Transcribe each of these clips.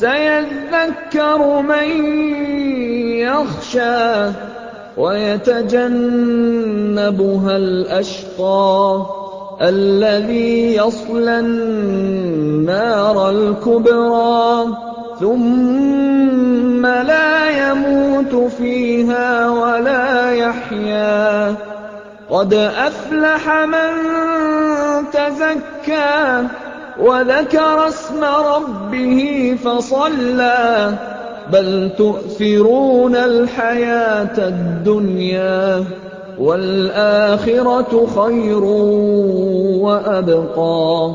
سَيَذَّكَّرُ مَن يَخْشَىٰ وَيَتَجَنَّبُهَا الْأَشْقَى الَّذِي يَصْلَى النَّارَ الْكُبْرَىٰ ثُمَّ لَا يَمُوتُ فِيهَا وَلَا يَحْيَىٰ قَدْ أَفْلَحَ مَن تَزَكَّىٰ وَذَكَرَ اسْمَ رَبِّهِ فَصَلَّىٰ بَلْ تُؤْثِرُونَ الْحَيَاةَ الدُّنْيَا وَالْآخِرَةُ خَيْرٌ وَأَبْقَىٰ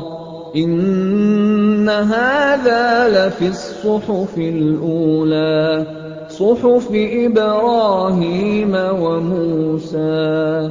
إِنَّ هَٰذَا لَفِي الصُّحُفِ الْأُولَىٰ صُحُفِ إِبْرَاهِيمَ وَمُوسَىٰ.